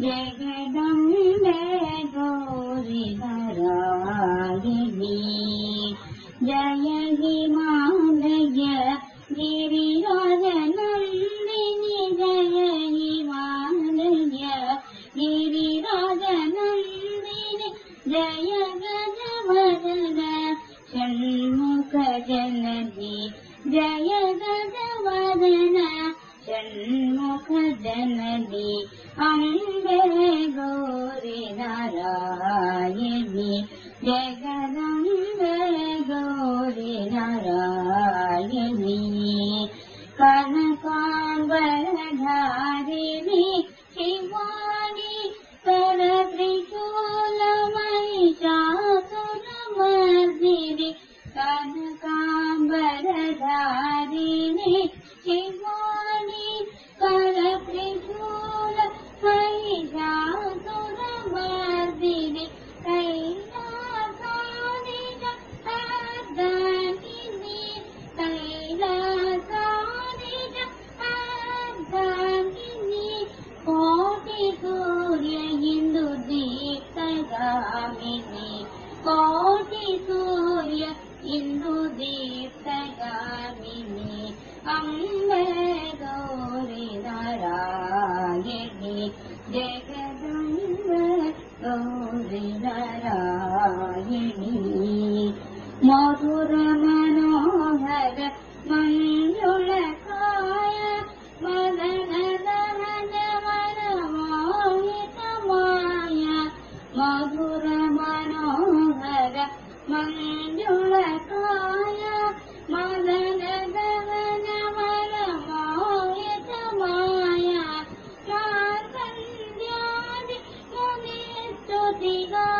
जगदम्बे गौरि धरायिनी जय हिमालय गिरिराजनन्दिनि जय न गोरि भार्यानि माया जना चन्द्र जय गजवदन षण् जननी अम्बे गौरि नारायणी। जगदम्बे गौरि नारायणी। कनकाम्बरधारिणि शिवानि करत्रिशूलमयि चातुरमर्दिनि कनकाम्बरधारिणि मधुर दहन मनमोहितमाय मधुर मनोहर मञ्जुलकाय मदन दहन मनमोहितमाय मार्कण्ड्यादि मुनिस्तुतिगाय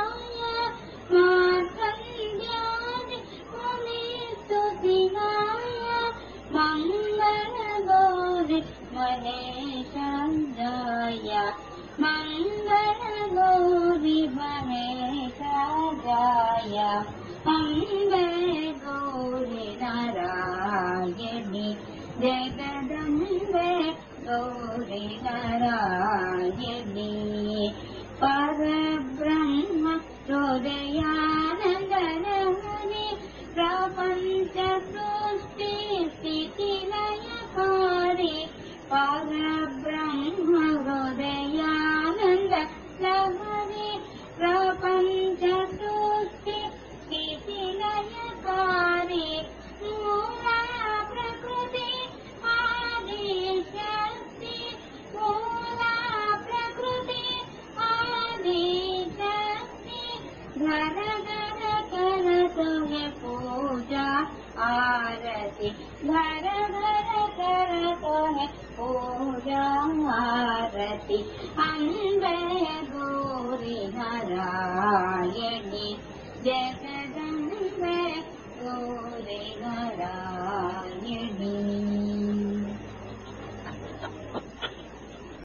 महेशाय मङ्गल गौरि अम्बे गौरि नारायणि जगदम्बे गौरि नारायणी परब्रह्म हृदयानन्दनमुनि स्थितिलयकारि परब्रह्म हृदयानन्द लहरि प्रपञ्च सृष्टि स्थितिलयकारि मूला प्रकृति घर कर तुहे पूजा आरती। घर घर कर तुहे पूजा आरती। अम्बे